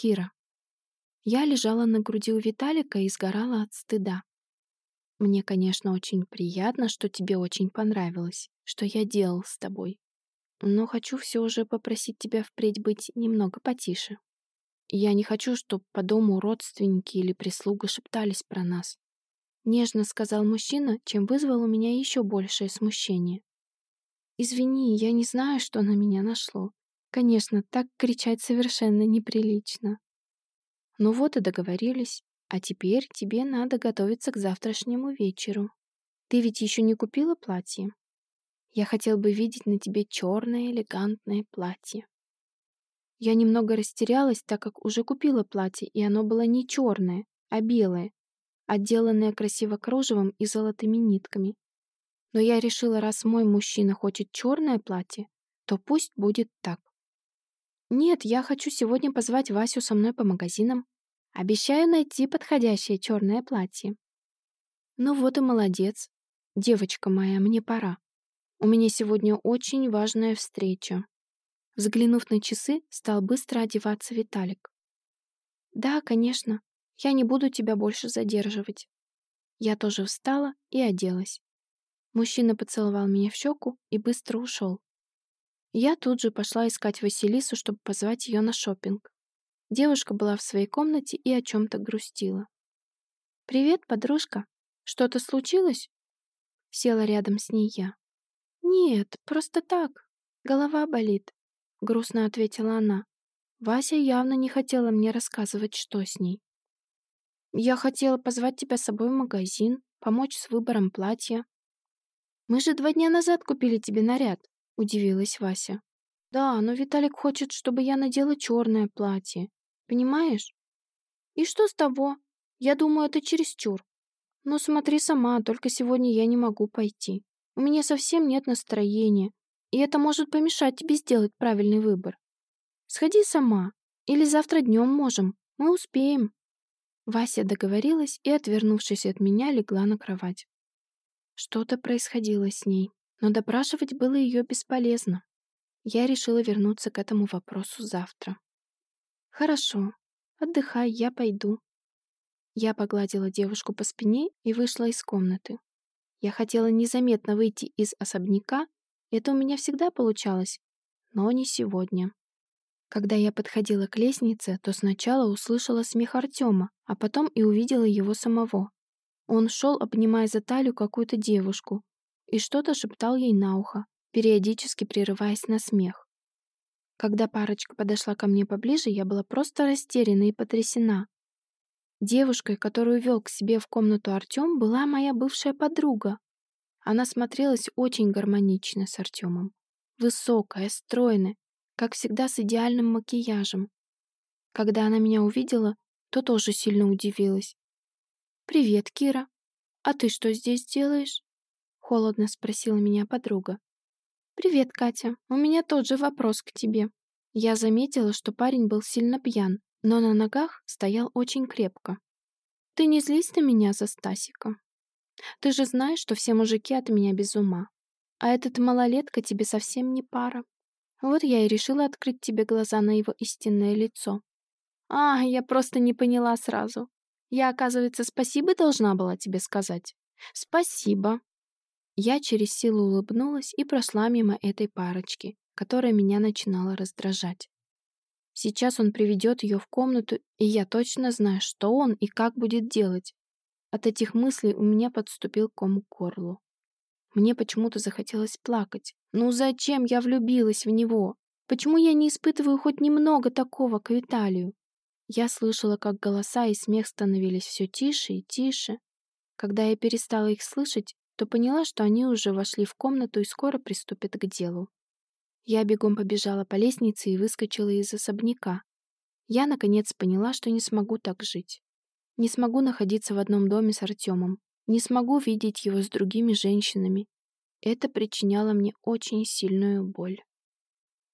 Кира». Я лежала на груди у Виталика и сгорала от стыда. «Мне, конечно, очень приятно, что тебе очень понравилось, что я делал с тобой. Но хочу все же попросить тебя впредь быть немного потише. Я не хочу, чтобы по дому родственники или прислуга шептались про нас. Нежно сказал мужчина, чем вызвал у меня еще большее смущение. Извини, я не знаю, что на меня нашло. Конечно, так кричать совершенно неприлично. Ну вот и договорились. А теперь тебе надо готовиться к завтрашнему вечеру. Ты ведь еще не купила платье? Я хотел бы видеть на тебе черное элегантное платье. Я немного растерялась, так как уже купила платье, и оно было не черное, а белое, отделанное красиво кружевом и золотыми нитками. Но я решила, раз мой мужчина хочет черное платье, то пусть будет так. Нет, я хочу сегодня позвать Васю со мной по магазинам. Обещаю найти подходящее черное платье. Ну вот и молодец. Девочка моя, мне пора. У меня сегодня очень важная встреча. Взглянув на часы, стал быстро одеваться Виталик. «Да, конечно. Я не буду тебя больше задерживать». Я тоже встала и оделась. Мужчина поцеловал меня в щеку и быстро ушел. Я тут же пошла искать Василису, чтобы позвать ее на шопинг. Девушка была в своей комнате и о чем-то грустила. «Привет, подружка. Что-то случилось?» Села рядом с ней я. «Нет, просто так. Голова болит. — грустно ответила она. Вася явно не хотела мне рассказывать, что с ней. «Я хотела позвать тебя с собой в магазин, помочь с выбором платья». «Мы же два дня назад купили тебе наряд», — удивилась Вася. «Да, но Виталик хочет, чтобы я надела черное платье. Понимаешь?» «И что с того? Я думаю, это чересчур. Но смотри сама, только сегодня я не могу пойти. У меня совсем нет настроения, и это может помешать тебе сделать правильный выбор. Сходи сама, или завтра днем можем, мы успеем». Вася договорилась и, отвернувшись от меня, легла на кровать. Что-то происходило с ней, но допрашивать было ее бесполезно. Я решила вернуться к этому вопросу завтра. «Хорошо, отдыхай, я пойду». Я погладила девушку по спине и вышла из комнаты. Я хотела незаметно выйти из особняка это у меня всегда получалось, но не сегодня. Когда я подходила к лестнице, то сначала услышала смех Артема, а потом и увидела его самого. Он шел, обнимая за талию какую-то девушку, и что-то шептал ей на ухо, периодически прерываясь на смех. Когда парочка подошла ко мне поближе, я была просто растеряна и потрясена. Девушкой, которую вел к себе в комнату Артем, была моя бывшая подруга. Она смотрелась очень гармонично с Артемом. Высокая, стройная, как всегда с идеальным макияжем. Когда она меня увидела, то тоже сильно удивилась. «Привет, Кира. А ты что здесь делаешь?» Холодно спросила меня подруга. «Привет, Катя. У меня тот же вопрос к тебе». Я заметила, что парень был сильно пьян, но на ногах стоял очень крепко. «Ты не злись на меня за Стасика?» Ты же знаешь, что все мужики от меня без ума. А этот малолетка тебе совсем не пара. Вот я и решила открыть тебе глаза на его истинное лицо. А, я просто не поняла сразу. Я, оказывается, спасибо должна была тебе сказать. Спасибо. Я через силу улыбнулась и прошла мимо этой парочки, которая меня начинала раздражать. Сейчас он приведет ее в комнату, и я точно знаю, что он и как будет делать. От этих мыслей у меня подступил ком к горлу. Мне почему-то захотелось плакать. Ну зачем я влюбилась в него? Почему я не испытываю хоть немного такого к Виталию? Я слышала, как голоса и смех становились все тише и тише. Когда я перестала их слышать, то поняла, что они уже вошли в комнату и скоро приступят к делу. Я бегом побежала по лестнице и выскочила из особняка. Я, наконец, поняла, что не смогу так жить. Не смогу находиться в одном доме с Артемом. Не смогу видеть его с другими женщинами. Это причиняло мне очень сильную боль.